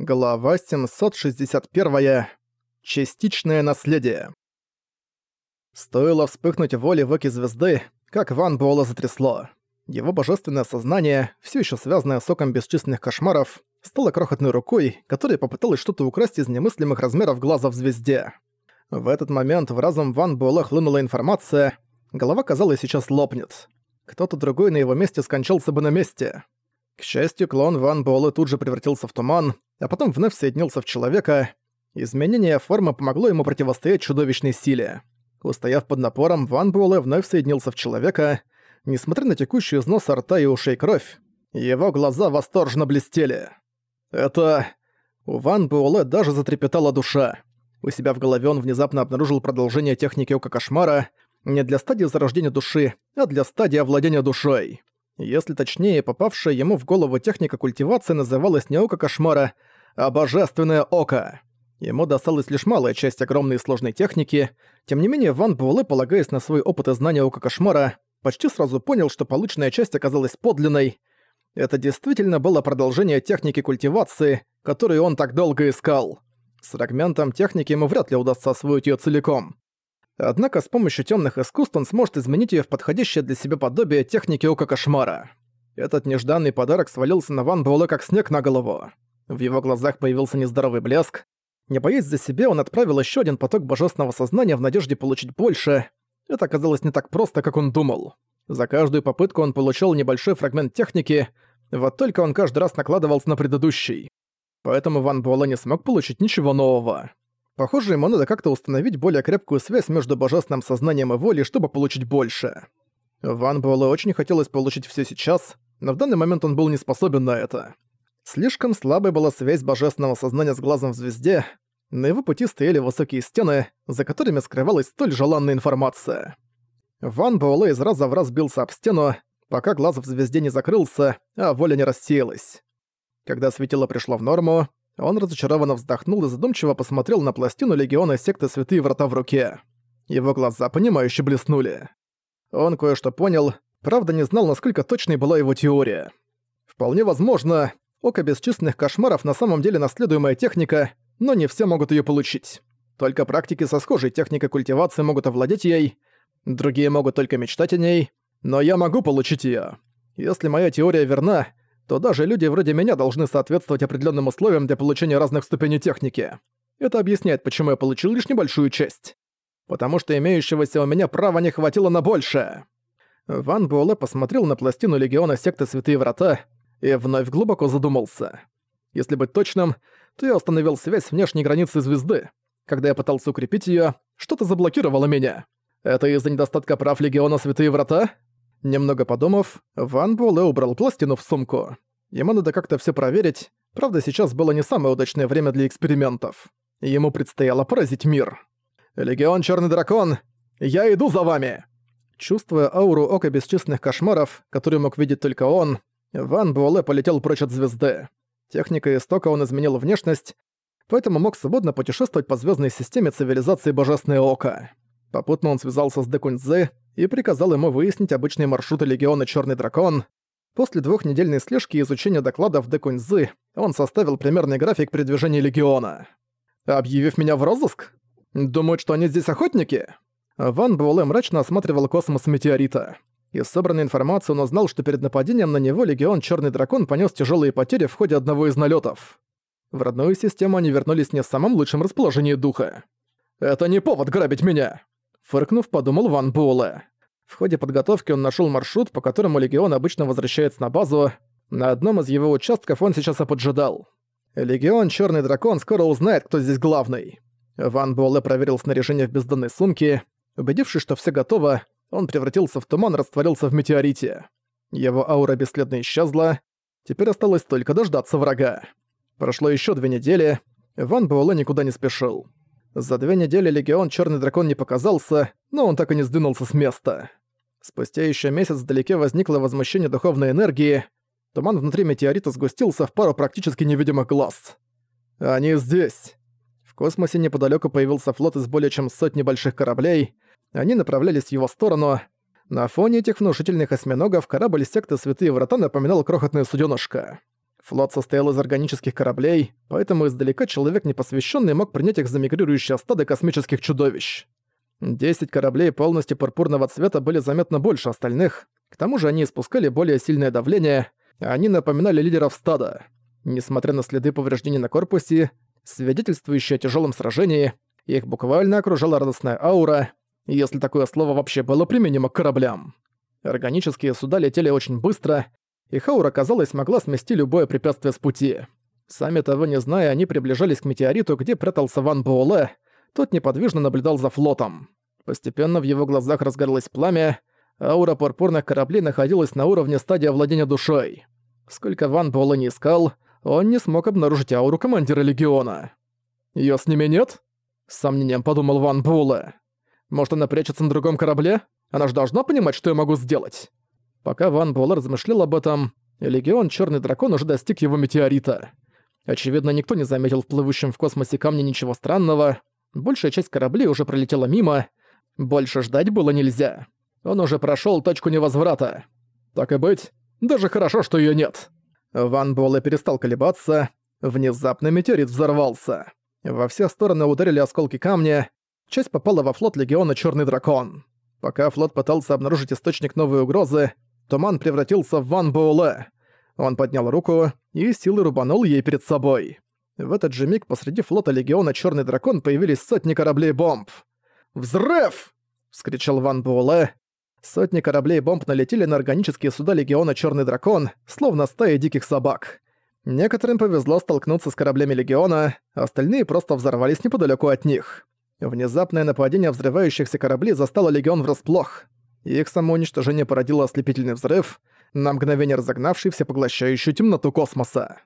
Глава 761. Частичное наследие. Стоило вспыхнуть воле в оке звезды, как Ван Буэлла затрясло. Его божественное сознание, все еще связанное с оком бесчисленных кошмаров, стало крохотной рукой, которая попыталась что-то украсть из немыслимых размеров глаза в звезде. В этот момент в разум Ван Буэлла хлынула информация, голова, казалось, сейчас лопнет. Кто-то другой на его месте скончался бы на месте. К счастью, клон Ван Буэлэ тут же превратился в туман, а потом вновь соединился в человека. Изменение формы помогло ему противостоять чудовищной силе. Устояв под напором, Ван Буэлэ вновь соединился в человека. Несмотря на текущий износ рта и ушей кровь, его глаза восторженно блестели. Это... У Ван Буэлэ даже затрепетала душа. У себя в голове он внезапно обнаружил продолжение техники Ока Кошмара не для стадии зарождения души, а для стадии овладения душой. Если точнее, попавшая ему в голову техника культивации называлась не Око Кошмара, а Божественное Око. Ему досталась лишь малая часть огромной и сложной техники, тем не менее Ван Буэлэ, полагаясь на свой опыт и знания Ока Кошмара, почти сразу понял, что полученная часть оказалась подлинной. Это действительно было продолжение техники культивации, которую он так долго искал. С фрагментом техники ему вряд ли удастся освоить её целиком. Однако с помощью темных искусств он сможет изменить ее в подходящее для себя подобие техники Ока Кошмара. Этот нежданный подарок свалился на Ван Буэлэ как снег на голову. В его глазах появился нездоровый блеск. Не боясь за себя, он отправил еще один поток божественного сознания в надежде получить больше. Это оказалось не так просто, как он думал. За каждую попытку он получил небольшой фрагмент техники, вот только он каждый раз накладывался на предыдущий. Поэтому Ван Буэлэ не смог получить ничего нового. Похоже, ему надо как-то установить более крепкую связь между божественным сознанием и волей, чтобы получить больше. Ван Буэлэ очень хотелось получить все сейчас, но в данный момент он был не способен на это. Слишком слабой была связь божественного сознания с глазом в звезде, на его пути стояли высокие стены, за которыми скрывалась столь желанная информация. Ван Буэлэ из раза в раз бился об стену, пока глаз в звезде не закрылся, а воля не рассеялась. Когда светило пришло в норму, он разочарованно вздохнул и задумчиво посмотрел на пластину легиона секты Святые Врата в руке. Его глаза понимающе блеснули. Он кое-что понял, правда не знал, насколько точной была его теория. Вполне возможно, око бесчисленных кошмаров на самом деле наследуемая техника, но не все могут ее получить. Только практики со схожей техникой культивации могут овладеть ей, другие могут только мечтать о ней, но я могу получить ее. Если моя теория верна, то даже люди вроде меня должны соответствовать определенным условиям для получения разных ступеней техники. Это объясняет, почему я получил лишь небольшую часть. Потому что имеющегося у меня права не хватило на большее. Ван Буэлэ посмотрел на пластину Легиона Секты Святые Врата и вновь глубоко задумался. Если быть точным, то я установил связь внешней границей звезды. Когда я пытался укрепить её, что-то заблокировало меня. Это из-за недостатка прав Легиона Святые Врата? Немного подумав, Ван Буэлэ убрал пластину в сумку. Ему надо как-то все проверить, правда сейчас было не самое удачное время для экспериментов. Ему предстояло поразить мир. «Легион Черный Дракон, я иду за вами!» Чувствуя ауру ока бесчисленных кошмаров, которую мог видеть только он, Ван Буэлэ полетел прочь от звезды. Техника истока он изменил внешность, поэтому мог свободно путешествовать по звездной системе цивилизации Божественное Око. Попутно он связался с Декуньцзе и приказал ему выяснить обычные маршруты Легиона Черный Дракон. После двухнедельной слежки и изучения докладов Декуньцзы он составил примерный график передвижения Легиона. Объявив меня в розыск? Думают, что они здесь охотники? Ван Буэлэ мрачно осматривал космос метеорита. Из собранной информации он узнал, что перед нападением на него Легион Черный Дракон понес тяжелые потери в ходе одного из налетов. В родную систему они вернулись не в самом лучшем расположении духа. «Это не повод грабить меня!» Фыркнув, подумал Ван Буэлэ. В ходе подготовки он нашел маршрут, по которому Легион обычно возвращается на базу. На одном из его участков он сейчас и поджидал. Легион Черный Дракон скоро узнает, кто здесь главный. Ван Буэлэ проверил снаряжение в бездонной сумке. Убедившись, что все готово, он превратился в туман, растворился в метеорите. Его аура бесследно исчезла. Теперь осталось только дождаться врага. Прошло еще две недели. Ван Буэлэ никуда не спешил. За две недели Легион Черный Дракон не показался, но он так и не сдвинулся с места. Спустя еще месяц вдалеке возникло возмущение духовной энергии. Туман внутри метеорита сгустился в пару практически невидимых глаз. Они здесь. В космосе неподалеку появился флот из более чем сотни больших кораблей. Они направлялись в его сторону. На фоне этих внушительных осьминогов корабль секты Святые Врата напоминал крохотное суденышко. Флот состоял из органических кораблей, поэтому издалека человек непосвященный мог принять их за мигрирующие стадо космических чудовищ. Десять кораблей полностью пурпурного цвета были заметно больше остальных, к тому же они испускали более сильное давление, а они напоминали лидеров стада. Несмотря на следы повреждений на корпусе, свидетельствующие о тяжелом сражении, их буквально окружала радостная аура, если такое слово вообще было применимо к кораблям. Органические суда летели очень быстро, и Хаура, казалось, могла смести любое препятствие с пути. Сами того не зная, они приближались к метеориту, где прятался Ван Буэлэ. Тот неподвижно наблюдал за флотом. Постепенно в его глазах разгорелось пламя, аура пурпурных кораблей находилась на уровне стадии владения душой. Сколько Ван Буэлэ не искал, он не смог обнаружить ауру командира Легиона. Её с ними нет?» — с сомнением подумал Ван Буэлэ. «Может, она прячется на другом корабле? Она же должна понимать, что я могу сделать?» Пока Ван Буэлэ размышлял об этом, Легион Черный Дракон уже достиг его метеорита. Очевидно, никто не заметил в плывущем в космосе камне ничего странного. Большая часть кораблей уже пролетела мимо. Больше ждать было нельзя. Он уже прошел точку невозврата. Так и быть, даже хорошо, что ее нет. Ван Буэлэ перестал колебаться. Внезапно метеорит взорвался. Во все стороны ударили осколки камня. Часть попала во флот Легиона Черный Дракон. Пока флот пытался обнаружить источник новой угрозы, туман превратился в Ван Буэлэ. Он поднял руку и силой рубанул ей перед собой. В этот же миг посреди флота Легиона Черный Дракон появились сотни кораблей бомб. «Взрыв!» — вскричал Ван Буэлэ. Сотни кораблей бомб налетели на органические суда Легиона Черный Дракон, словно стаи диких собак. Некоторым повезло столкнуться с кораблями Легиона, остальные просто взорвались неподалеку от них. Внезапное нападение взрывающихся кораблей застало Легион врасплох. Их самоуничтожение породило ослепительный взрыв, на мгновение разогнавший всепоглощающую темноту космоса.